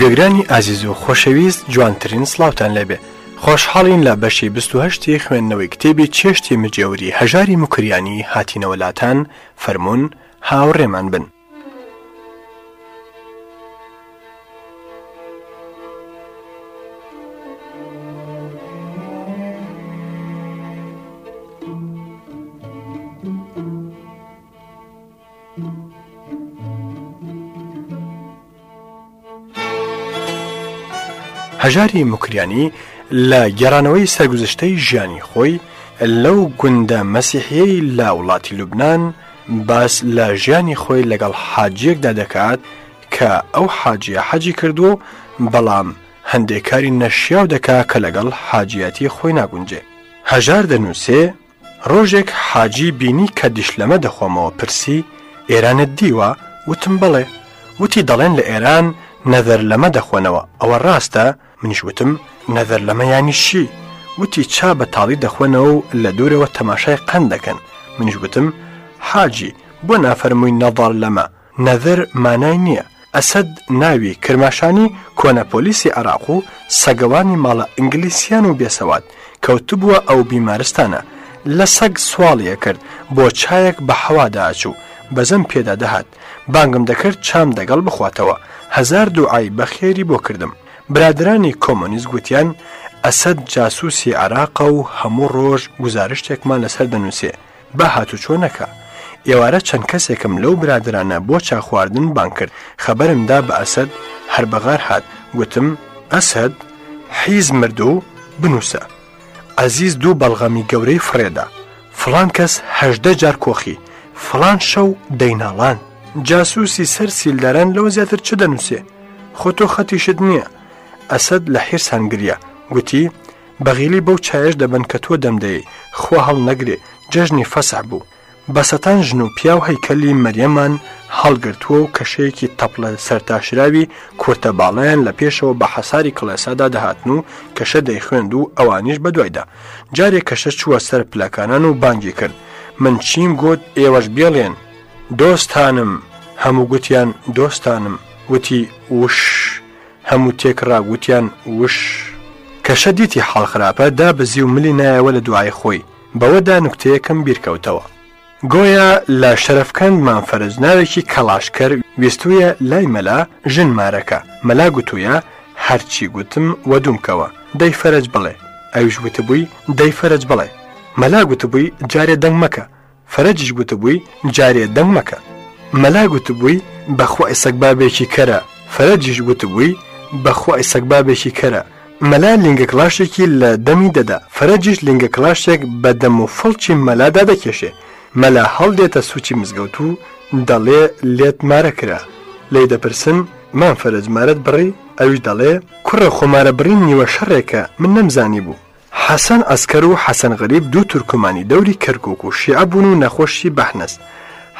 گەگرانی ئازیز و خۆشەویست جوانترین سلااوان لەبێ خۆشحاڵین لە بەشی 28 خوێندنەوەی کتێبی چێشتی مجێوری هەژاری مکریانی هاتینەوەلاتان فەرمونون هاوڕێمان بن. هەژاری مکریانی لە گەرانەوەی سەرگوزشتەی ژیانی خۆی لەو گوندە مەسیحەیە لە وڵاتی لوبناان باس لە ژیانی خۆی لەگەڵ حاجیەکدا دەکات کە ئەو حاجیە حەجی کردو بەڵام هەندێکاری نەشیاو دەکا کە لەگەڵ حاجەتی خۆی ناگونجێ هەژار دەنووسێ ڕۆژێک حاجی بینی کە دیشلەمە دەخۆمەوە پرسی ئێرانت دیوە وتم بڵێ وتی دەڵێن لە ئێران نەذەر لەمە دەخۆنەوە ئەوە ڕاستە منیشوتم نەذەر لەمەیانی شی وتی چا بە تاڵی دەخوێنەوە و لە دوورەوە تەماشای قەن دەکەن منیشگوتم حاجی بۆ نافەرمووی نەڤڵ لەمە نەذەر مانای نییە ئەسد ناوی کرماشانی کۆنەپۆلیسی عراق و سەگەوانی ماڵە ئینگلیسیان و بێسەوات کەوتبووە ئەو بیمارستانە لە سەگ سواڵیە کرد بۆ چایەک بە حەواداچوو بەزەم پێدا دەهات بانگم دەکرد چام دەگەڵ بخواتەوە هزار دوعای بەخێری بۆ کردم برادرانی کۆمۆنیست گوتیان ئەسەد جاسووسی عراقا و هەموو ڕۆژ گزارشتێکمان لەسەر دەنووسێ بە هاتو چۆ نەکە ئێوارە چەند کەسێکم لەو برادرانە بۆ چاخواردن بان کرد خەبەرمدا بە ئەسەد هەر بەغار هات گوتم ئەسەد حیز مرد و بنووسە ئەزیز دوو بەڵغەمی گەورەی فرێدا فلان کەس هەدە جار کۆخی فلان شەو دەیناڵان جاسووسی سەر سیلدەران لەوە زیاتر چ دەنووسێ خۆتۆ خەتیشت نییە ئەسد لە حیرس هەنگریە گوتی بەغیلی بەو چایش دەبن کە تۆ دەمدەی خوا هەڵ نەگرێ جەژنی فەسع بوو بەسەتان ژن و پیا و هەیکەلی مەریەمان هەڵگرتووە و کەشەیەکی تەپلە سەرتاشراوی کورتە باڵیان لە پێشەوە بە حەساری کڵێسادا دەهاتن و کەشە دەیخوێند و ئەوانیش بەدوایدا جارێک کەشە چووە سەر پلەکانان و بانگی کرد من چیم گوت ئێوەش بێڵێن دۆستانم هەموو گوتیان دۆستانم وتی وش هەموو تێکڕا گوتیان وش کەشە دیتی حاڵخراپە دا بزی و ملی نایەوە لە دوای خۆی بەوەدا نوکتەیەکەم بیرکەوتەوە گۆیە لە شەرفکەند مانفەرز ناوێکی کەلاشکەر ویستویە لای مەلا ژن مارەکە مەلا گوتوویە هەرچی گوتم وەدومکەوە دەی فەرج بڵێ ئەوش گوتبووی دەی فەرج بڵێ مەلا گوتبووی جارێ دەنگ مەکە فەرجش گوتبووی جارێ دەنگ مەکە مەلا گوتبووی بەخوا ئێسەک بابێکی کەرە فەرجیش گوتبووی بەخوای سەگبابێکی کەرە مەلا لنگە کلاشێکی لە دەمی دەدا فەرەجیش لنگە کلاشێک بە دەم و فڵچی مەلادا دەکێشێ مەلا هەڵدێتە سوچی مزگەوت و دەڵێ لێت مارە کرا لی دەپرسن مان فەرەجمارەت بڕی ئەوش دەڵێ کوڕە خۆمارە برین نیوە شەڕێکە من نەمزانی بوو حەسەن ئەسکەر و حەسەن غەریب دوو تورکمانی دەوری کەرکک و شیعبوون و نەخۆشی بەحنەست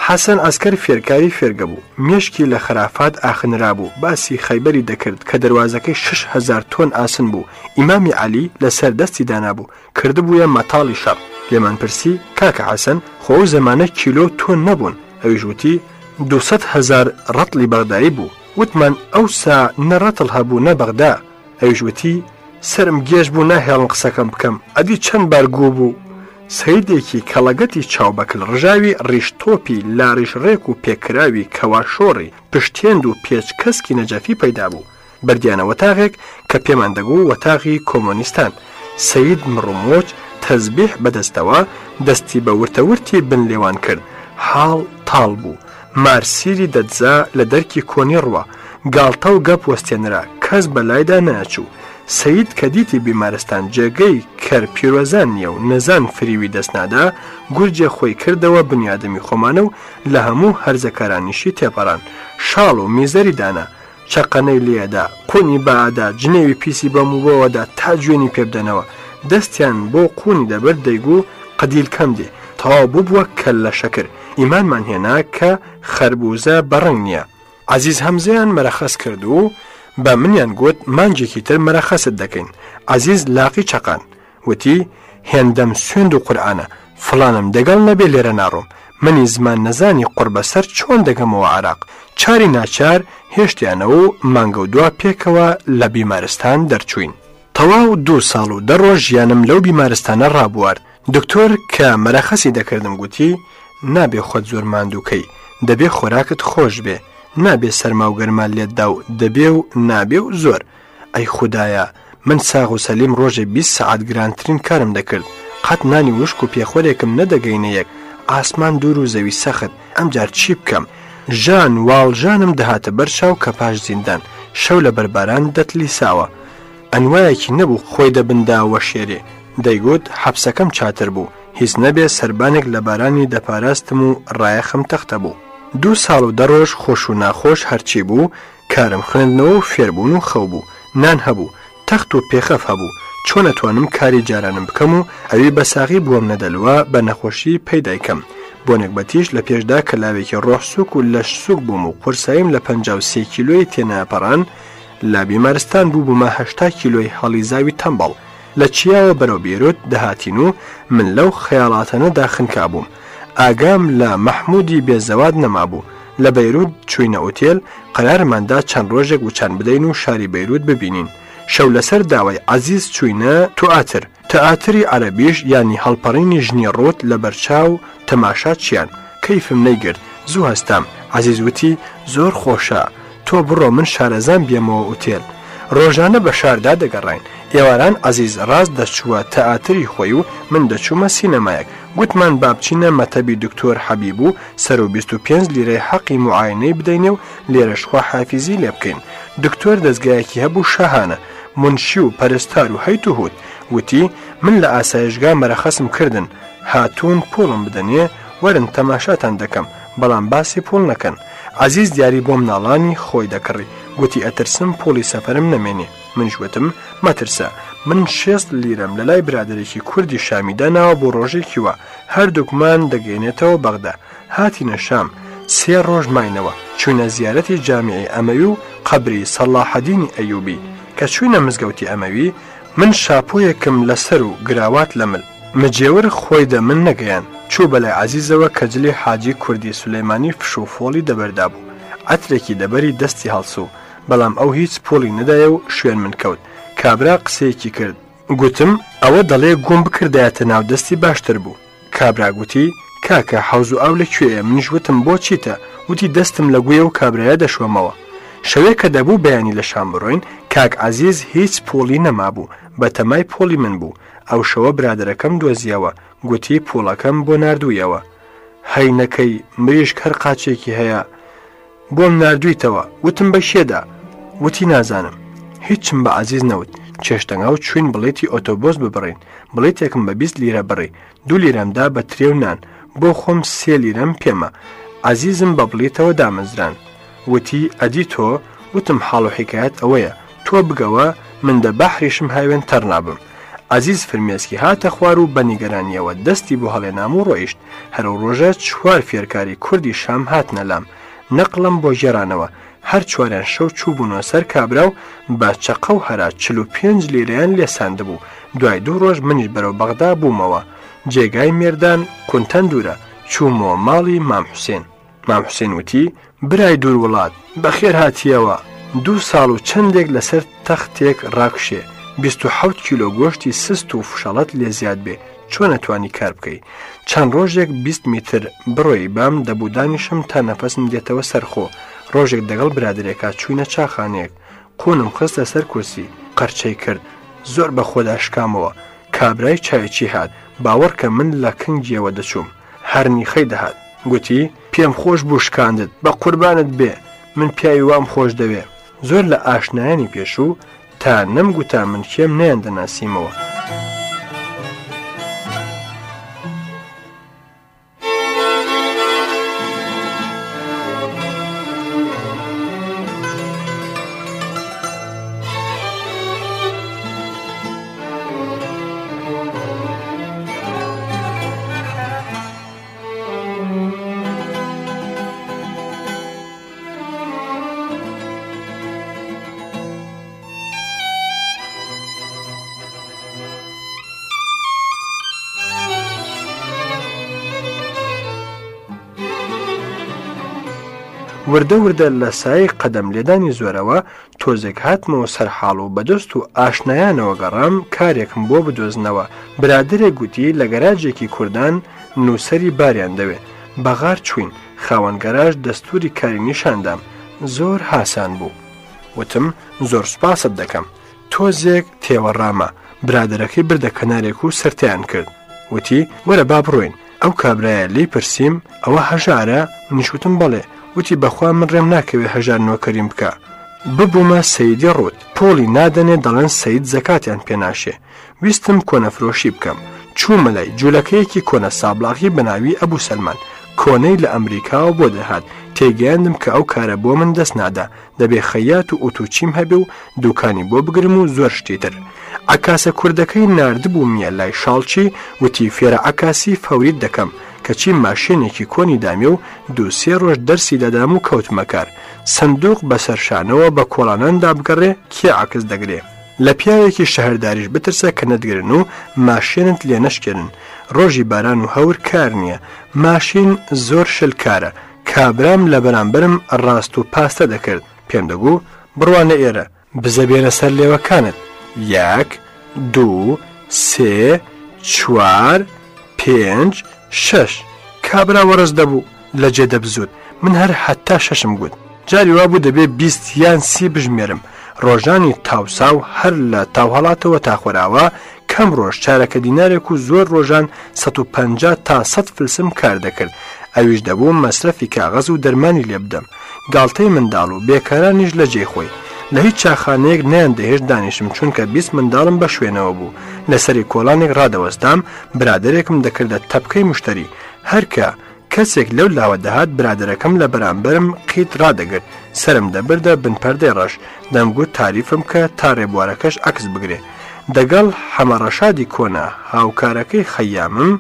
حەسەن ئەسکەر فێرکاری فێرگە بوو مشکی لە خرافات ئاخنرا بوو باسی خەیبەری دەکرد کە دەواازەکەی 6هزار تۆن ئاسن بوو ئیمامی علی لە سەردەستی دانابوو کردبووە مەتاڵی شەڕ لێمان پرسی کاکە حەسەن خۆ زمانە کیلۆ تۆن نەبوون ئەویژوتی 200هزار ڕەتلی بەغدایی بوو وتمان ئەوسا نەڕەتڵ هەبوو نەبەغدا ئەویژوتی سرم گێژ بوو ناهێڵن قسەکەم بکەم ئەدی چەند بارگوو بوو سیدێکی کەڵەگەتی چاوبەکل ڕژاوی ڕیشتۆپی لاریش ڕێک و پێکراوی کەواشۆڕی پشتێند و پێچ کەسکی نەجەفی پەیدا بوو بردیانە وەتاغێک کە پێمان دەگو وەتاغی کۆمۆنیستان سید مڕمۆچ تەزبیح بەدەستەوە دەستی بە ورتەورتی بن لێوان کرد حاڵ تاڵ بوو مارسیری دەدزا لە دەرکی کۆنی ڕوە گاڵتە و گەپ وەستێنرا کەس بەلایدا ناچوو سعید کە دیتی بیمارستان جێگەی کەر پیرۆزان نییە و نەزان فریوی دەستنادا گورجێ خۆی کردەوە بنیادەمی خۆمانە و لە هەموو هەرزەکارانیشی تێپەڕان شاڵ و میزەری دانا چقەنەی لێدا قونی بادا جنێوی پیسی بەمووەوەدا تا جوێنی پێبدەنەوە دەستیان بۆ قونی دەبەر دەیگو قدیل کەم دێ تەوا بووبووە کەل لە شەکر ئیمانمان هێنا کە خەربوزە بەڕنگ نییە عزیز هەمزیان مەرەخەس کرد و بە منیان گوت مانجێکی تر مەرە خەست دەکەین عزیز لاقی چقان وتی هێندەم سوێند و قورآانە فلانم دەگەڵ نەبێ لێرە ناڕۆم منی زمان نەزانی قوربەسەر چۆن دەگەمەوە عراق چاری ناچار هێشتیانەوە و مانگە و دوا پێکەوە لە بیمارستان دەرچوین تەواو دو ساڵ و دەڕۆژ ژیانم لەو بیمارستانە ڕابوار دکتۆر کە مەرەخەسی دەکردم گوتی نابێ خۆت زۆر ماندووکەی دەبێ خۆراکت خۆش بێ نابێ سەرماوگەرمان لێتدا و دەبێ و نابێ و زۆر ئەی خوددایە من ساغ و سەلیم ڕۆژێ 20 سعات گرانترین کارم دەکرد قەت نانی وشک و پێخۆرێکم نەدەگەینە یەک ئاسمان دوور و زەوی سەخت ئەمجار چی بکەم ژان واڵژانم دەهاتە بەرچاو کە پاش زیندان شەو لە بەرباران دەتلی ساوە ئەنوایەکی نەبوو خۆی دەبنداوە شێرێ دەیگوت حەبسەکەم چاتر بوو هیچ نەبێ سربانێک لە بارانی دەپاراستم و ڕایەخم تەختە بوو دوو ساڵ و دەڕۆژ خۆش و ناخۆش هەرچی بوو کارم خوێندنەوە و فێربوون و خەو بوو نان هەبوو تەخت و پێخەف هەبوو چۆن ئەتوانم کاری جارانم بکەم و ئەوی بە ساغی بووم نەدەلووە بە نەخۆشی پێدایکەم بۆ نەکبەتیش لە پێشدا کەلاوێکی ڕۆحسوک و لەش سوک بووم و قرسایم لە 53 کیلۆی تێناپەڕان لا بیمارستان بوو بوومەهشتا کیلۆی هەڵیزاوی تەمبڵ لە چیاوە بەرەو بیرۆت دەهاتین و من لەو خەیاڵاتەنە داخنکا بووم ئاگام لە مەحمودی بێزەواد نەمابوو لە بەیرود چوینە ئوتێل قەرارماندا چەند ڕۆژێک وچان بدەین و شاری بەیرود ببینین شەو لەسەر داوای عزیز چوینە توئاتر تەئاتری عەربیش ینی هەڵپەڕینی ژنی ڕۆت لە بەرچاو تەماشا چیان کەیفم نەیگرت زوو هەستام عزیز وتی زۆر خۆشە تۆ بڕۆ من شارەزان بێمەوە ئوتێل ڕۆژانە بە شاردا دەگەڕین ئێواران ئازیز ڕاست دەچووە تەئاتری خۆی و من دەچوومە سینەمایەک گوتمان بابچینە مەتەبی دکتۆر حەبیب و سەر و 25 لیرەی حەقی معاینەی بدەینێ و لێرەشخوا حافیزی لێ بکەین دکتۆر دەستگایەکی هەبوو شەهانە منشی و پەرستار و هەیت و هوت وتی من لە ئاسایشگا مەرەخەسم کردن هاتوون پۆڵم بدەنێ وەرن تەماشاتان دەکەم بەڵام باسی پۆل نەکەن عزیز دیاری بۆ مناڵانی خۆی دەکڕی گوتی ئەترسم پۆلی سەفرم نەمێنێ منشوتم مەترسە من شێست لیرەم لە لای برادێکی کوردی شامیدا ناوە بۆ ڕۆژێکیوە هەردووکمان دەگەێنێتەوە بەغدا هاتیە شام سێ ڕۆژ ماینەوە چوونە زیارەتی جامعی ئەمەوی و قبری سەلاحەدینی ئەیوبی کە چوینە مزگەوتی ئەمەوی من شاپۆیەکم لەسەر و گراوات لەمل مجێور خۆی دە من نەگەیان چوو بەلای عزیزەوە کەجلی حاجی کوردی سولەیمانی فشوفۆڵی دەبەردا بوو ئەترێکی دەبەری دەستی هەڵسوو بەڵام ئەو هیچ پۆلی نەدایە و شوێن من کەوت کابرا قسەیەکی کرد گوتم ئەوە دەڵێ گوم بکردایەتە ناودەستی باشتر بوو کابرا گوتی کاکە حوز و ئاو لەکوێ منیشگوتم بۆ چیتە وتی دەستم لە گوێ و کابراە دەشومەوە شەوەیە کە دەبوو بەیانی لە شام بڕۆین کاک عزیز هیچ پۆلی نەمابوو بە تەمای پۆلی من بوو ئەو شەوە برادەکەم دۆزیەوە گوتی پۆڵەکەم بۆ نردوویەوە هەینەکەی مریش هەر قاچێکی هەیە بۆم نردوویتەوە وتم بە شێدا وتی نازانم هیچم بە عزیز نەوت چێشتەنگا و چوین بڵێتی ئۆتۆبۆس ببڕین بڵێتێکم بە 20 لیرە بڕێ دوو لیرەمدا بە ترێونان بۆ خۆم سێ لیرەم پێمە عزیزم بە بڵێتەوە دامەزران وتی ئەدی تۆ وتم حاڵ و حکایەت ئەوەیە تۆ بگەوە من دە بەحریشم هاوێن تەرنابم عزیز فرمێسکی هاتە خوار و بەنیگەرانیەوە دەستی بۆ هەڵێنام و ڕۆیشت هەرو ڕۆژە چوار فێرکاری کوردی شام هات نەلام نەقلم بۆ ژێرانەوە هەر چوارێن شەو چوو بوونەوە سەر کابرا و بە چەقە و هەرا چل و پێنج لیرەیان لێساندبوو دوای دوو ڕۆژ منیش بەرەو بەغدا بوومەوە جێگای مێردان کونتەن دوورە چوومەوە ماڵی مام حوسێن مام حوسێن وتی برای دوور وڵات بەخێر هاتیەوە دوو ساڵ و چندێک لەسەر تەختێک ڕاکشێ 26 کیلۆ گۆشتی سست و فشەڵەت لێ زیاد بێ چۆن نەتوانی کار بکەی چەند ڕۆژێک 20 میتر بڕۆی بام دەبوودانیشم تا نەفەسم دێتەوە سەرخۆ ڕۆژێک دەگەڵ برادرێکا چوینە چاخانێک قونم خستە سەر کورسی قەرچەی کرد زۆر بە خۆداشکامەوە کابرای چاوێکی هات باوەڕکە من لە کنجیەوە دەچوم هەرنی خەی دەهات گوتی پێم خۆش بوو شکاندت بە قوربانت بێ من پیاوی وام خۆش دەوێ زۆر لە ئاشنایانی پێشوو تا نەمگوتا من کێم نیان دەناسیمەوە. وردە وردە لە سای قەدەم لێدانی زۆرەوە تۆزێک هاتمەوە سەرحاڵ و بەدەست و ئاشنایانەوە گەڕام کارێکم بۆ بدۆزنەوە برادرێک گوتی لە گەراجێکی کوردان نووسری باریان دەوێت بەغار چوین خاوەنگەراژ دەستوری کاری نیشاندام زۆر حسان بوو وتم زۆر سوپاست دەکەم تۆزێک تێوەڕامە برادەکەی بردە کەنارێک و سرتیان کرد وتی وەرە با بڕۆین ئەو کابراایە لی پرسییم ئەوە هەژارە نیشوتم بڵێ وتی بەخوا من ڕێم ناکەوێ هەژار نۆکەریم بکە ببوومە سەیدی ڕوت پۆلی نادەنێ دەڵێن سەید زەکاتیان پێناشێ ویستم کۆنەفرۆشی بکەم چوومە لای جوولەکەیەکی کۆنە سابلاغی بەناوی ئەبوو سلمان کۆنەی لە ئەمریکاوە بۆ دەهات تێگەیاندم کە ئەو کارە بۆ من دەست نادا دەبێ خەیات و ئۆتوچیم هەبێ و دوکانی بۆ بگرم و زۆر شتیتر ئەکاسە کوردەکەی نردبوو میە لای شاڵچی وتی فێرە ئەکاسی فەوریت دەکەم کەچی ماشێنێکی کۆنی دامی و دووسێ ڕۆژ دەرسی دەدام و کەوتمەکار سندوق بەسەرشانەوە بە کۆڵانەندا بگەڕێ کێ عکس دەگرێ لە پیاوێکی شەهرداریش بترسە کە نەتگرن و ماشێنت لێ نەشکێنن ڕۆژی باران و هەور کار نییە ماشین زۆر شلکارە کابرام لە بەرامبرم ڕاست و پاستە دەکرد پێم دەگوو بڕوانە ئێرە بزەبێنە سەر لێوەکانت یەک دوو سێ چوار پێنج شش کابرا وەرز دەبوو لە جێ دەبزود من هەر حتا شەشم گوت جاری وا بوو دەبێ بیست یان سی بژمێرم ڕۆژانی تاوساو هەر لە تاوهڵاتەوە تاخۆراوە کەم ڕۆژ چارەکە دینارێک و زۆر ڕۆژان 150 تا 100 فلسم کار دەکرد ئەویش دەبوو مەصرفی کاغەز و دەرمانی لێ بدەم گاڵتەی منداڵ و بێکارانیش لە جێ خۆی لە هیچ چاخانەیەک نیان دەهێشت دانیشم چونکە بیست منداڵم بە شوێنەوە بوو لەسەری کۆڵانێک ڕادەوەستام برادێکم دەکردە تەپکەی مشتری هەرکە کەسێک لەو لاوە دەهات برادەکەم لە بەرامبرم قیت ڕدەگرت سرم دەبردە بنپەردەی ڕەش دەمگوت تاریفم کە تا ڕێبوارەکەش عکس بگرێ. دەگەڵ حەمەڕەشادی کۆنا هاوکارەکەی خەیامم،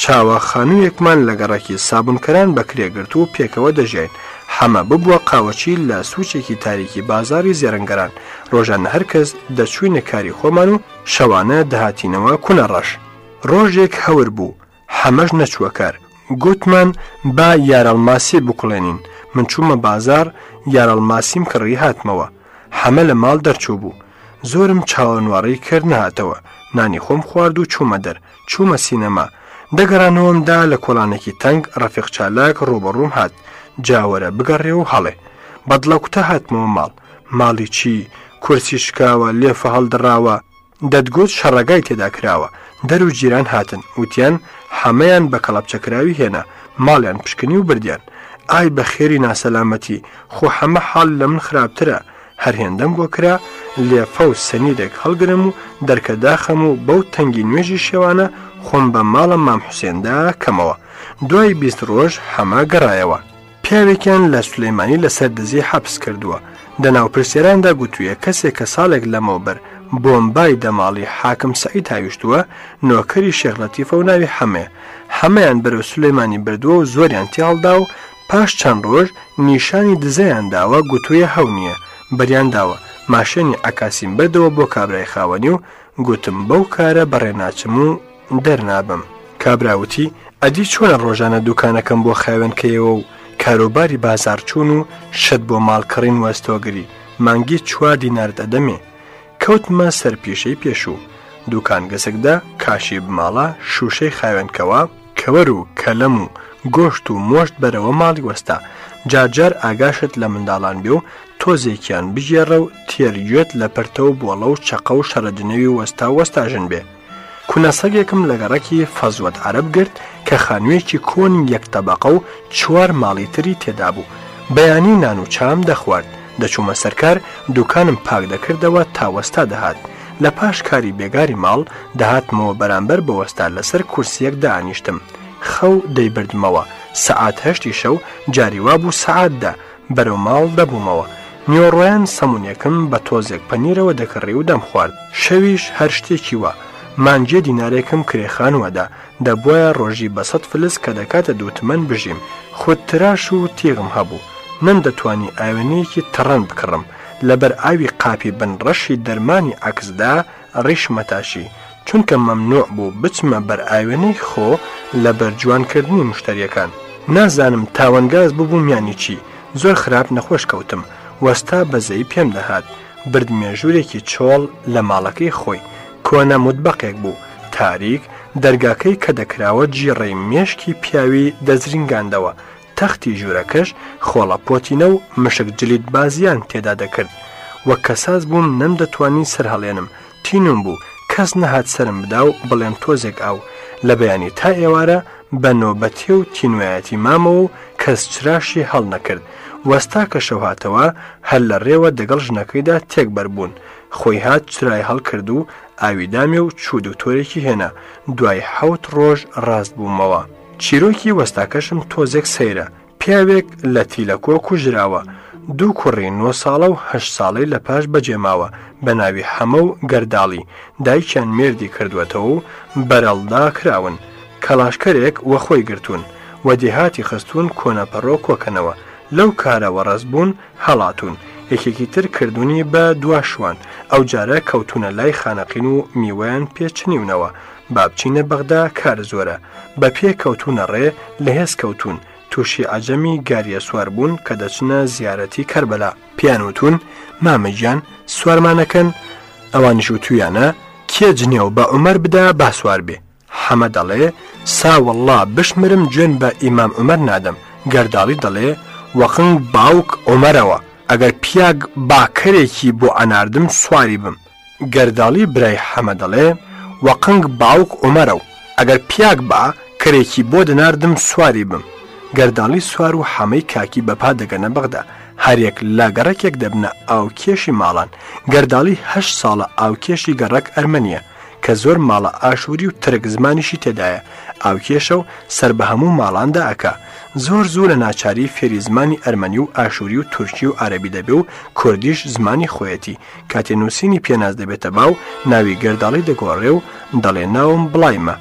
چاوە خانوویەکمان لە گەڕەکی سابونکەران بەکرێگررت و پێکەوە دەژێن حەمە ببووە قاوەچی لە سوچێکی تاریکی بازاری زیێرنگەران ڕۆژانە هەرکەس دەچووینە کاری خۆمان و شەوانە دەهاتینەوە کوونە ڕەش ڕۆژێک هەور بوو حەمەش نەچووە کار گوتمان با یارەڵماسی بکڵێنین من چوومە بازار یارەڵماسیم کڕی هاتمەوە حەمە لە ماڵ دەرچوو بوو زۆرم چاوەنوارەی کرد نهاتەوە نانی خۆم خوارد و چوومە دەر چوومە سینەما دەگەرانەوەمدا لە کۆلانێکی تەنگ ڕەفیق چالاک ڕوبەڕووم هات جاوەرە بگەڕێ و هەڵێ بەدڵەکوتە هاتمەوە ماڵ ماڵی چی کورسی شکاوە لێفە هەڵدراوە دەدگوت شەڕەگای تێدا کراوە دەر و جیران هاتن وتیان هەمەیان بە کەڵەپچەکراوی هێنا ماڵیان پشکنی و بردیان ئای بە خێری ناسەلامەتی خۆ هەمە حال لە من خراپترە هەر هێندەم بۆ کرا لێفە و سەنیدێک هەڵگرم و دەرکەداخەم و بەو تەنگی نوێژی شێوانە خۆم بە ماڵە مام حوسێندا کەمەوە دوای بیست ڕۆژ هەما گەڕایەوە پیاوێکیان لە سلەیمانی لەسەر دزی حەبس کردووە دەناو پرسیراندا گوتوویە کەسێک کە ساڵێک لەمەوبەر بۆمبای دەماڵی حاکم سعید هاویشتووە نۆکەری شێخلەتیفە و ناوی هەمێ هەمەیان بەرەو سلەیمانی بردووە و زۆریان تیاڵدا و پاش چەند ڕۆژ نیشانی دزەیان داوە گوتوویە هەو نییە بەریان داوە ماشێنی ئەکاسیم بەدەوە بۆ کابرای خاوەنی و گوتم بەو کارە بەڕێناچم و دەرنابم کابراوتی ئەدی چۆنە ڕۆژانە دوکانەکەم بۆ خاوێنکەیەوە و کاروباری بازارچوون و شت بۆ ماڵکڕین وەستۆگری مانگی چوار دیناردەدەمێ کەوتمە سەرپیشەی پێشوو دوکان گەسکدا کاشی بماڵە شوشەی خاوێنکەوە کەوەر و کەلەم و گۆشت و مۆشت بەرەوە ماڵی وەستا جارجار ئاگاشت لە منداڵان بێ و تۆزێکیان بژێڕە و تێریگوێت لە پرتەوە بۆڵە و چقە و شەرەدنەوی وەستا وەستاژن بێ کونەسەگێکم لە گەڕەکی فەزوەت عرب گرت کە خانوێکی کۆن یەکتەبەقە و چوار ماڵی تری تێدا بوو بەیانی نان و چام دەخوارد دەچوومە سەرکار دوکانم پاک دەکردەوە تاوەستا دەهات لە پاش کاری بێگاری ماڵ دەهاتمەوە بەرامبەر بەوەستا لەسەر کورسیەک دانیشتم خەو دەیبردمەوە سەعات هەشتی شەو جاریوا بوو سەعاتدا بەرەو ماڵ دەبوومەوە نیۆڕۆیان سەمونیەکەم بە تۆزێک پەنیرەوە دەکەڕێ و دەم خوارد شەویش هەر شتێکی وە مانجێ دینارێکم کرێخانوەدا دەبواە ڕۆژی بە سەد فلس کە دەکاتە دووتمەن بژیم خودتراش و تێغم هەبوو نەم دەتوانی ئاوێنەیەکی تەڕەن بکڕم لەبەر ئاوی قاپی بنڕەشی دەرمانی عکسدا ڕیشمەتاشی چونکە مەمنوع بوو بچمە بەر ئاوێنەی خۆ لە بەرجوانکردنی مشتریەکان نازانم تاوەنگاز ببووم یانی چی زۆر خراپ نەخۆش کەوتم وەستا بەزەی پێم دەهات بردمێژورێکی چۆڵ لە ماڵەکەی خۆی کۆنە مودبەقێک بوو تاریک دەرگاکەی کە دەکراوە جیڕەی مێشکی پیاوی دەزرینگاندەوە تەختی ژوورەکەش خۆڵەپۆتینە و مشک جلید بازیان تێدا دەکرد وە کەساس بووم نەمدەتوانی سەرهەڵێنم تینم بوو کەس نەهات سرم بدا و بڵێم تۆزێک ئاو لە بەیانی تا ئێوارە بە نۆبەتی و تینوایەتی مامەوە و کەس چراشی هەڵ نەکرد وەستا کە شەوهاتەوە هەر لە ڕێوە دەگەڵ ژنەکەیدا تێک بەربوون خۆی هات چرای هەڵ کرد و ئاوی دامێ و چود و تۆرێکی هێنا دوای حوت ڕۆژ ڕاست بوومەوە چیرۆکی وەستاکەشم تۆزێک سەیرە پیاوێک لە تیلەکۆ کوژراوە دوو کوڕی نۆ ساڵە و هەش ساڵی لە پاش بەجێماوە بە ناوی حەمە و گەرداڵی دایکیان مێردی کردوێتەوە و بەرەڵدا کراون کەلاشکەرێک وەخۆی گرتوون وەدیهاتی خستون کۆنەپەڕۆ کۆکەنەوە لەو کارەوە ڕزبوون هەڵاتون یەکێکی تر کردوونی بە دواشوان ئەو جارە کەوتونە لای خانەقین و میوەیان پێچنیونەوە بابچینە بەغدا کار زۆرە بە پێ کەوتونە ڕێ لە هێز کەوتون تووشی ئەجەمی گاریە سوار بوون کە دەچنە زیارەتی کەربەلا پیانوتون مامەجیان سوارمانەکەن ئەوانش و تویانە کێ جنێو بە عمەر بدا باسوار بێ حەمە دەڵێ ساوەله بشمرم جوێن بە ئیمام عمەر نادەم گەرداڵی دەڵێ وەخن باوک عمەرەوە ئەگەر پیاگ باکەرێکی بۆ ئەناردم سواری بم گەرداڵی برای حەمە دەڵێ وە قنگ باوک ئۆمەرە و ئەگەر پیاک با کرێکی بۆ دەناردم سواری بم گەرداڵی سوار و حەمەی کاکی بەپا دەگەنە بەغدا هەرێک لە گەڕەکێک دەبنە ئاو کێشی ماڵان گەرداڵی هە ساڵە ئاوکێشی گەڕەک ئەرمەنیە کە زۆر ماڵە ئاشووری و ترک زمانیشی تێدایە ئاوکێشە و سەر بە هەموو ماڵاندا ئەکا زۆر زوو لە ناچاری فێری زمانی ئەرمەنی و ئاشووری و تورکی و عربی دەبێ و کوردیش زمانی خۆیەتی کاتێ نووسینی پێناز دەبێتە باو ناوی گەرداڵی دەگۆڕێ و دەڵێ ناوم بڵایمە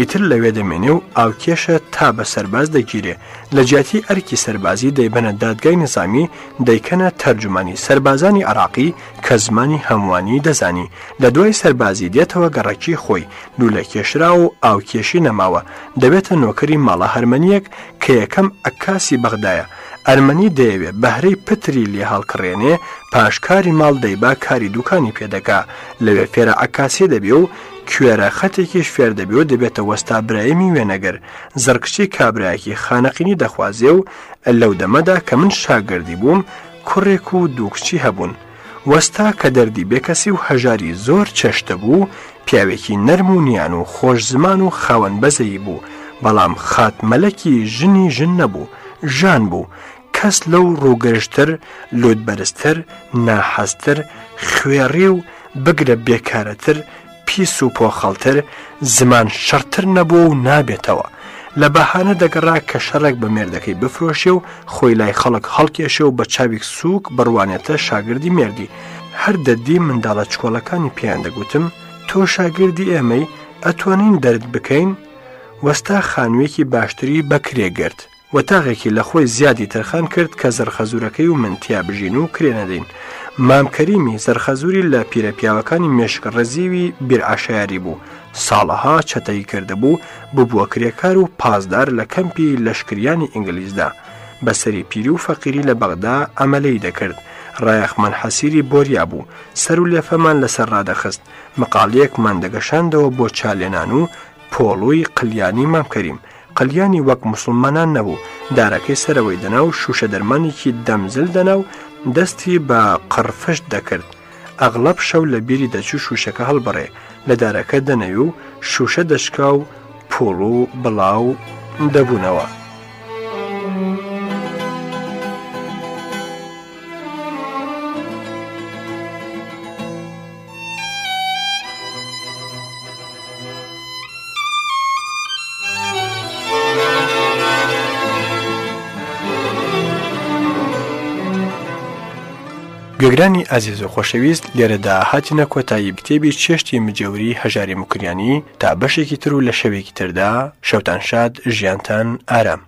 هیتر لەوێ دەمێنێ و ئاوکێشە تا بە سەرباز دەگیرێ لە جیاتی ئەرکی سەربازی دەیبەنە دادگای نظامی دەیکەنە تەرجمانی سربازانی عراقی کە زمانی هەمووانی دەزانی لە دوای سەربازی دێتەوە گەڕەکی خۆی دوو لە کێشرا و ئاوکێشی نەماوە دەبێتە نۆکەری ماڵە هەرمەنیەک کە یەکەم ئەکاسی بەغدایە ئەرمەنی دەیەوێت بەهرەی پتری لێ هەڵکڕێنێ پاشکاری ماڵ دەیبا کاری دوکانی پێدەکا لەوێ فێرە ئەکاسێ دەبێ و کوێرە خەتێکیش فێر دەبێت دەبێتە وەستا برایمی وێنەگەر زەرکچی کابراایکی خانەقینی دەخوازێ و لەو دەمەدا کە من شاگردی بووم کوڕێک و دووکچی هەبوون. وەستا کە دەردی بێکەسی و هەژاری زۆر چەشتە بوو، پیاوێکی نەرمونیان و خۆش زمان و خاوەن بەزەیی بوو، بەڵام خاتمەلەکی ژنی ژن نەبوو. ژان بوو کەس لەو ڕووگەشتر لۆتبەرزتر ناحەستر خوێڕی و بگرە بێکارەتر پیس و پۆخەڵتر زمان شەرتر نەبوو و نابێتەوە لە بەهانە دەگەڕا کە شەرێک بە مێردەکەی بفرۆشێ و خۆی لای خەڵک هەڵکێشێ و بە چاوێک سووک بڕوانێتە شاگردی مێردی هەر دەدی منداڵە چکۆڵەکانی پێیان دەگوتم تۆ شاگردی ئێمەی ئەتوانین دەرد بکەین وەستا خانوێکی باشتری بەکرێگررت وەتاغێکی لە خۆی زیادی تەرخان کرد کە زەرخەزورەکەی و منتیا بژین و کرێنەدەین مامکەریمی زەرخەزوری لە پیرەپیاوەکانی مێشک ڕزیوی بیرعاشایاری بوو ساڵەها چەتەی کردهبوو ببووە کرێکار و پازدار لە کەمپی لەشکریانی ئینگلیزدا بەسەری پیری و فەقیری لە بەغدا ئەمەلەی دەکرد ڕایەخمان حەسیری بۆریا بوو سەر و لێفەمان لەسەر ڕادەخست مقالەیەکمان دەگەشاندەوە بۆ چالێنان و پۆڵوی قلیانی مامکەریم قلیانی وەک مسلمانان نەبوو دارەکەی سەرەوەی دەناو شوشە دەرمانێکی دەمزل دەناو دەستی بە قڕفش دەکرد ئەغڵب شەو لە بیری دەچوو شوشەکە هەڵبڕێ لە دارەکە دەنەوی و شوشە دەشکا و پۆڵ و بڵاو دەبوونەوە. گوێگرانی ئازیز و خۆشەویست لێرەدا هاتیە کۆتایی کتێبی چێشتی مجێوری هەژاری مکریانی تا بەشێکی تر و لە شەوێکی تردا شەوتان شاد ژیانتان ئارام